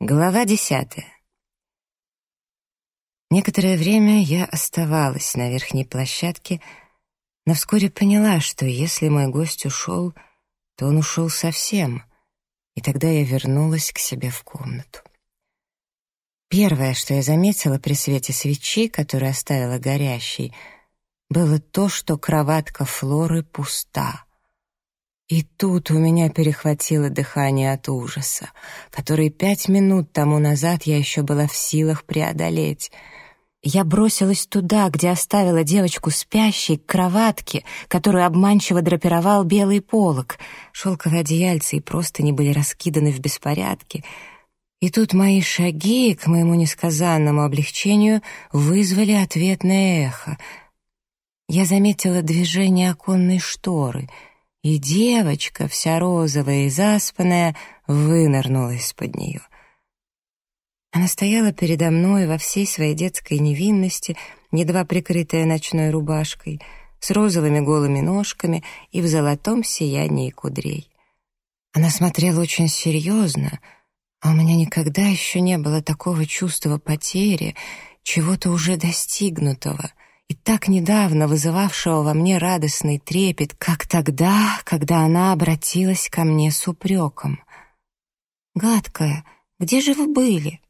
Глава десятая. Некоторое время я оставалась на верхней площадке, но вскоре поняла, что если мой гость ушел, то он ушел совсем, и тогда я вернулась к себе в комнату. Первое, что я заметила при свете свечи, которую оставила горящей, было то, что кроватка Флоры пуста — и тут у меня перехватило дыхание от ужаса, который пять минут тому назад я еще была в силах преодолеть. Я бросилась туда, где оставила девочку спящей, к кроватке, которую обманчиво драпировал белый полог. Шелковые одеяльцы и просто не были раскиданы в беспорядке. И тут мои шаги, к моему несказанному облегчению, вызвали ответное эхо. Я заметила движение оконной шторы — и девочка, вся розовая и заспанная, вынырнула из-под нее. Она стояла передо мной во всей своей детской невинности, едва прикрытая ночной рубашкой, с розовыми голыми ножками и в золотом сиянии кудрей. Она смотрела очень серьезно, а у меня никогда еще не было такого чувства потери, чего-то уже достигнутого — и так недавно вызывавшего во мне радостный трепет, как тогда, когда она обратилась ко мне с упреком. «Гадкая, где же вы были?»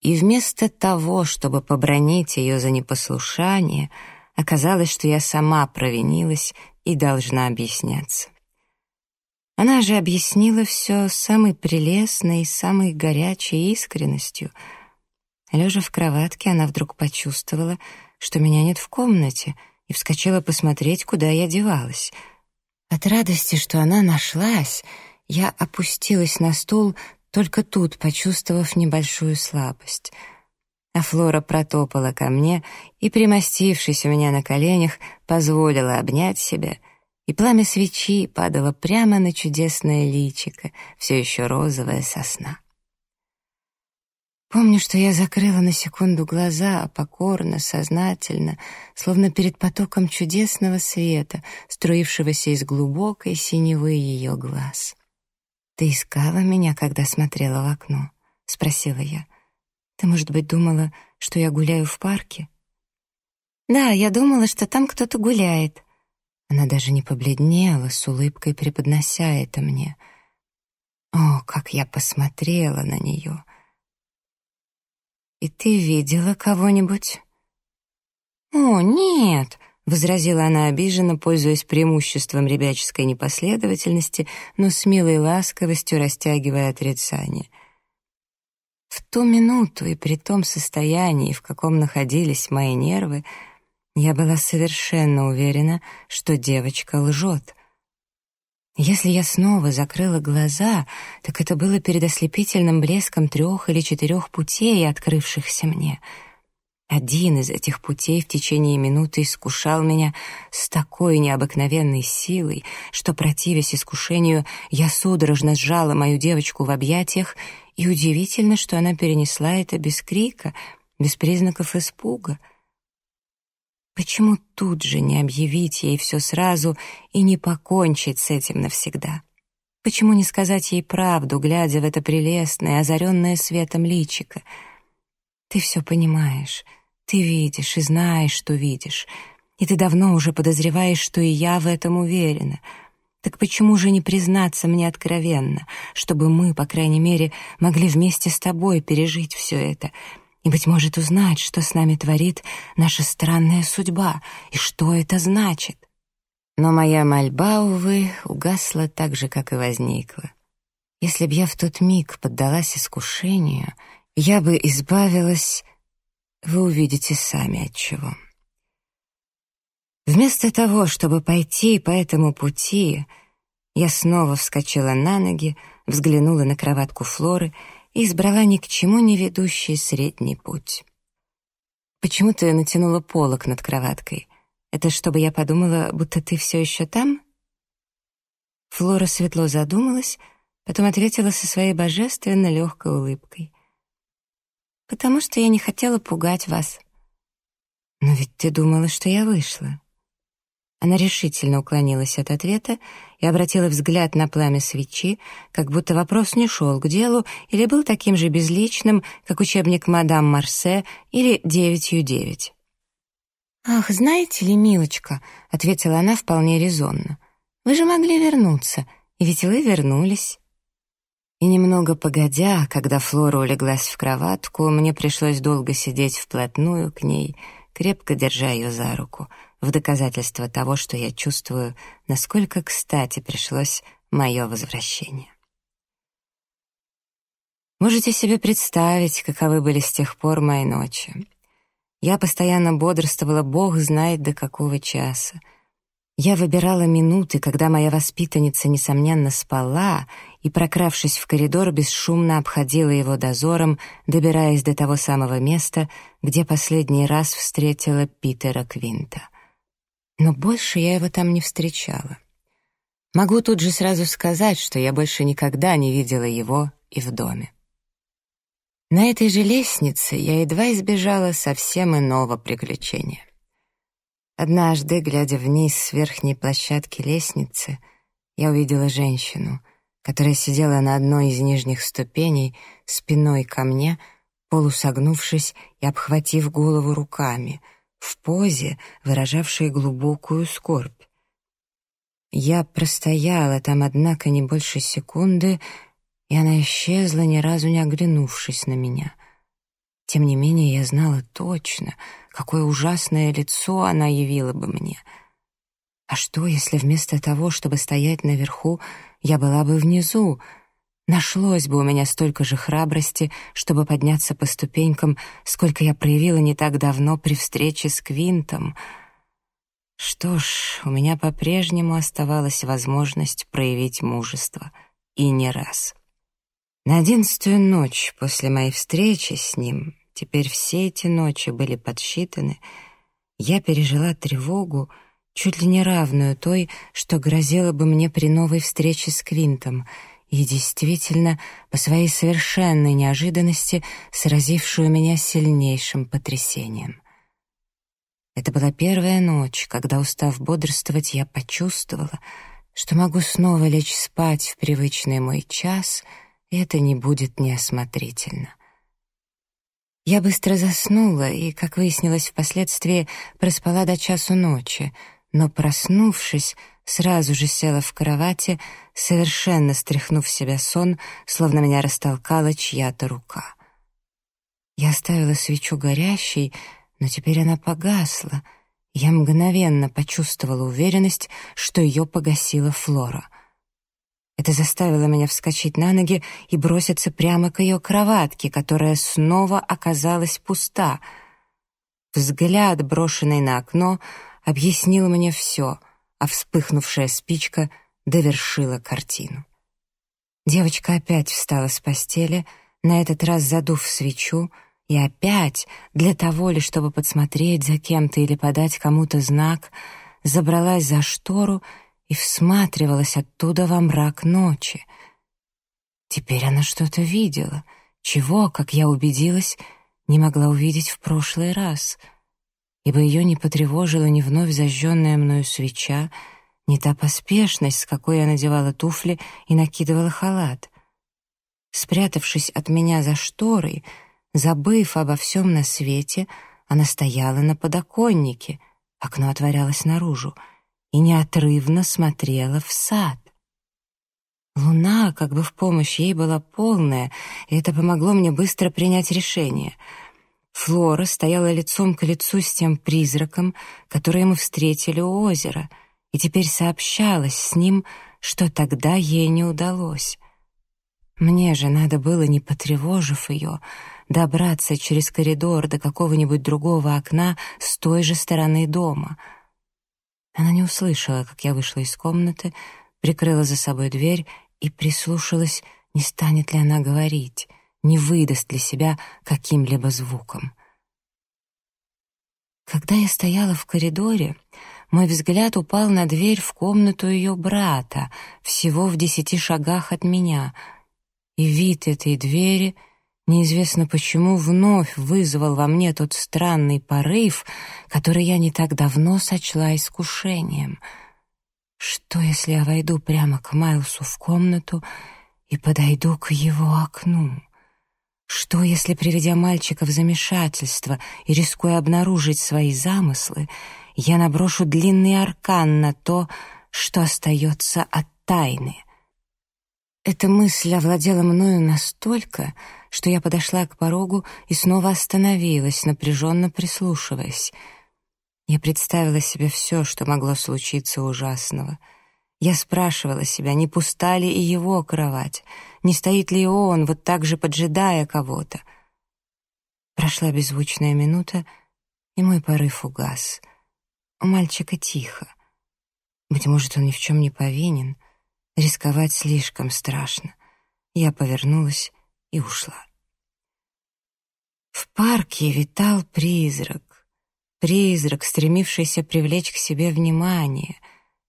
И вместо того, чтобы побронить ее за непослушание, оказалось, что я сама провинилась и должна объясняться. Она же объяснила все самой прелестной и самой горячей искренностью. Лежа в кроватке, она вдруг почувствовала, что меня нет в комнате, и вскочила посмотреть, куда я девалась. От радости, что она нашлась, я опустилась на стул, только тут почувствовав небольшую слабость. А Флора протопала ко мне и, примостившись у меня на коленях, позволила обнять себя, и пламя свечи падало прямо на чудесное личико, все еще розовое сосна. Помню, что я закрыла на секунду глаза, покорно, сознательно, словно перед потоком чудесного света, струившегося из глубокой синевы ее глаз. «Ты искала меня, когда смотрела в окно?» — спросила я. «Ты, может быть, думала, что я гуляю в парке?» «Да, я думала, что там кто-то гуляет». Она даже не побледнела, с улыбкой преподнося это мне. О, как я посмотрела на нее! «И ты видела кого-нибудь?» «О, нет!» — возразила она обиженно, пользуясь преимуществом ребяческой непоследовательности, но с милой ласковостью растягивая отрицание. В ту минуту и при том состоянии, в каком находились мои нервы, я была совершенно уверена, что девочка лжет — если я снова закрыла глаза, так это было перед ослепительным блеском трех или четырех путей, открывшихся мне. Один из этих путей в течение минуты искушал меня с такой необыкновенной силой, что, противясь искушению, я судорожно сжала мою девочку в объятиях, и удивительно, что она перенесла это без крика, без признаков испуга — Почему тут же не объявить ей все сразу и не покончить с этим навсегда? Почему не сказать ей правду, глядя в это прелестное, озаренное светом личико? Ты все понимаешь, ты видишь и знаешь, что видишь, и ты давно уже подозреваешь, что и я в этом уверена. Так почему же не признаться мне откровенно, чтобы мы, по крайней мере, могли вместе с тобой пережить все это — и, быть может, узнать, что с нами творит наша странная судьба и что это значит. Но моя мольба, увы, угасла так же, как и возникла. Если б я в тот миг поддалась искушению, я бы избавилась... Вы увидите сами от чего. Вместо того, чтобы пойти по этому пути, я снова вскочила на ноги, взглянула на кроватку Флоры — избрала ни к чему не ведущий средний путь. «Почему ты натянула полок над кроваткой? Это чтобы я подумала, будто ты все еще там?» Флора светло задумалась, потом ответила со своей божественно легкой улыбкой. «Потому что я не хотела пугать вас». «Но ведь ты думала, что я вышла». Она решительно уклонилась от ответа и обратила взгляд на пламя свечи, как будто вопрос не шел к делу или был таким же безличным, как учебник «Мадам Марсе» или «Девятью девять». «Ах, знаете ли, милочка», — ответила она вполне резонно, «вы же могли вернуться, и ведь вы вернулись». И немного погодя, когда Флора улеглась в кроватку, мне пришлось долго сидеть вплотную к ней, крепко держа ее за руку — в доказательство того, что я чувствую, насколько кстати пришлось мое возвращение. Можете себе представить, каковы были с тех пор мои ночи. Я постоянно бодрствовала, бог знает до какого часа. Я выбирала минуты, когда моя воспитанница, несомненно, спала, и, прокравшись в коридор, бесшумно обходила его дозором, добираясь до того самого места, где последний раз встретила Питера Квинта но больше я его там не встречала. Могу тут же сразу сказать, что я больше никогда не видела его и в доме. На этой же лестнице я едва избежала совсем иного приключения. Однажды, глядя вниз с верхней площадки лестницы, я увидела женщину, которая сидела на одной из нижних ступеней спиной ко мне, полусогнувшись и обхватив голову руками — в позе, выражавшей глубокую скорбь. Я простояла там, однако, не больше секунды, и она исчезла, ни разу не оглянувшись на меня. Тем не менее, я знала точно, какое ужасное лицо она явила бы мне. А что, если вместо того, чтобы стоять наверху, я была бы внизу, Нашлось бы у меня столько же храбрости, чтобы подняться по ступенькам, сколько я проявила не так давно при встрече с Квинтом. Что ж, у меня по-прежнему оставалась возможность проявить мужество. И не раз. На одиннадцатую ночь после моей встречи с ним, теперь все эти ночи были подсчитаны, я пережила тревогу, чуть ли не равную той, что грозила бы мне при новой встрече с Квинтом — и действительно, по своей совершенной неожиданности, сразившую меня сильнейшим потрясением. Это была первая ночь, когда, устав бодрствовать, я почувствовала, что могу снова лечь спать в привычный мой час, это не будет неосмотрительно. Я быстро заснула и, как выяснилось впоследствии, проспала до часу ночи, но, проснувшись, сразу же села в кровати, совершенно стряхнув себя сон, словно меня растолкала чья-то рука. Я оставила свечу горящей, но теперь она погасла. Я мгновенно почувствовала уверенность, что ее погасила Флора. Это заставило меня вскочить на ноги и броситься прямо к ее кроватке, которая снова оказалась пуста. Взгляд, брошенный на окно, объяснил мне все — а вспыхнувшая спичка довершила картину. Девочка опять встала с постели, на этот раз задув свечу, и опять, для того ли, чтобы подсмотреть за кем-то или подать кому-то знак, забралась за штору и всматривалась оттуда во мрак ночи. Теперь она что-то видела, чего, как я убедилась, не могла увидеть в прошлый раз — ибо ее не потревожила ни вновь зажженная мною свеча, ни та поспешность, с какой я надевала туфли и накидывала халат. Спрятавшись от меня за шторой, забыв обо всем на свете, она стояла на подоконнике, окно отворялось наружу, и неотрывно смотрела в сад. Луна, как бы в помощь ей, была полная, и это помогло мне быстро принять решение — Флора стояла лицом к лицу с тем призраком, который мы встретили у озера, и теперь сообщалась с ним, что тогда ей не удалось. Мне же надо было, не потревожив ее, добраться через коридор до какого-нибудь другого окна с той же стороны дома. Она не услышала, как я вышла из комнаты, прикрыла за собой дверь и прислушалась, не станет ли она говорить — не выдаст ли себя каким-либо звуком. Когда я стояла в коридоре, мой взгляд упал на дверь в комнату ее брата, всего в десяти шагах от меня, и вид этой двери неизвестно почему вновь вызвал во мне тот странный порыв, который я не так давно сочла искушением. Что, если я войду прямо к Майлсу в комнату и подойду к его окну? Что, если, приведя мальчика в замешательство и рискуя обнаружить свои замыслы, я наброшу длинный аркан на то, что остается от тайны? Эта мысль овладела мною настолько, что я подошла к порогу и снова остановилась, напряженно прислушиваясь. Я представила себе все, что могло случиться ужасного. Я спрашивала себя, не пуста ли и его кровать — не стоит ли он, вот так же поджидая кого-то? Прошла беззвучная минута, и мой порыв угас. У мальчика тихо. Быть может, он ни в чем не повинен. Рисковать слишком страшно. Я повернулась и ушла. В парке витал призрак. Призрак, стремившийся привлечь к себе внимание.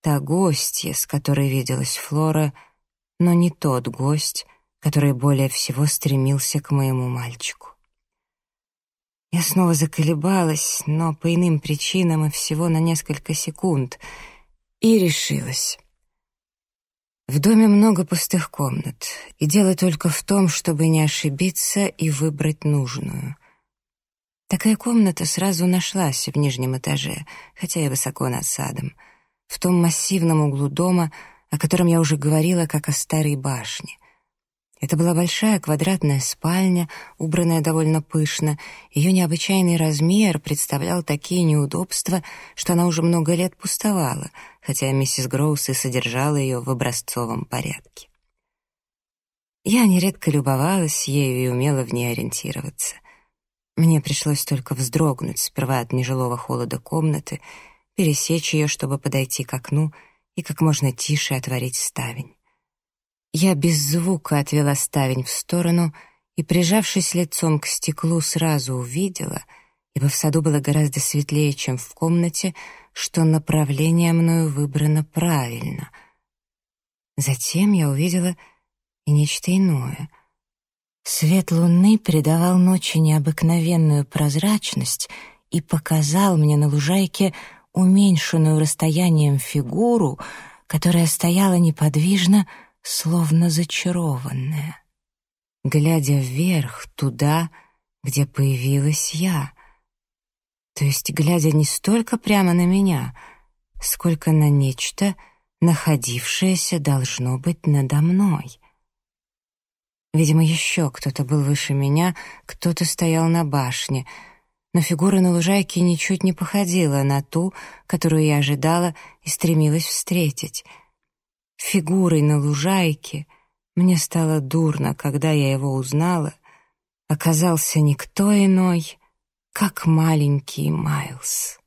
Та гостья, с которой виделась Флора — но не тот гость, который более всего стремился к моему мальчику. Я снова заколебалась, но по иным причинам и всего на несколько секунд, и решилась. В доме много пустых комнат, и дело только в том, чтобы не ошибиться и выбрать нужную. Такая комната сразу нашлась в нижнем этаже, хотя и высоко над садом. В том массивном углу дома — о котором я уже говорила, как о старой башне. Это была большая квадратная спальня, убранная довольно пышно. Ее необычайный размер представлял такие неудобства, что она уже много лет пустовала, хотя миссис Гроус и содержала ее в образцовом порядке. Я нередко любовалась ею и умела в ней ориентироваться. Мне пришлось только вздрогнуть сперва от нежилого холода комнаты, пересечь ее, чтобы подойти к окну — и как можно тише отворить ставень. Я без звука отвела ставень в сторону и, прижавшись лицом к стеклу, сразу увидела, ибо в саду было гораздо светлее, чем в комнате, что направление мною выбрано правильно. Затем я увидела и нечто иное. Свет луны придавал ночи необыкновенную прозрачность и показал мне на лужайке уменьшенную расстоянием фигуру, которая стояла неподвижно, словно зачарованная. Глядя вверх, туда, где появилась я. То есть глядя не столько прямо на меня, сколько на нечто, находившееся, должно быть, надо мной. Видимо, еще кто-то был выше меня, кто-то стоял на башне — но фигура на лужайке ничуть не походила на ту, которую я ожидала и стремилась встретить. Фигурой на лужайке мне стало дурно, когда я его узнала, оказался никто иной, как маленький Майлз.